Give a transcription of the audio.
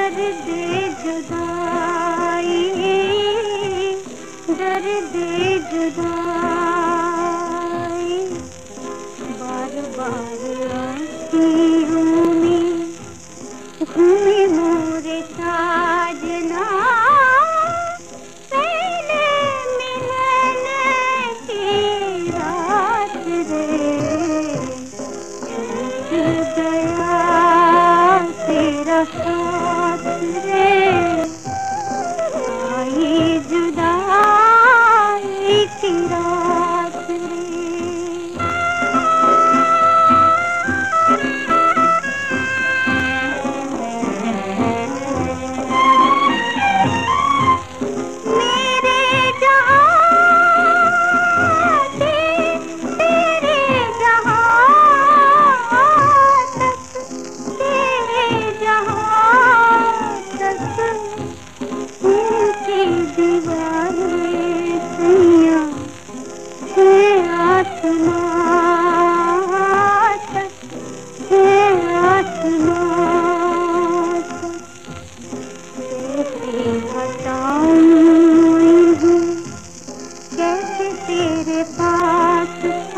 दर्द जुदाई दर्द जुदाई बार बार आँखियों में घूमे abraço.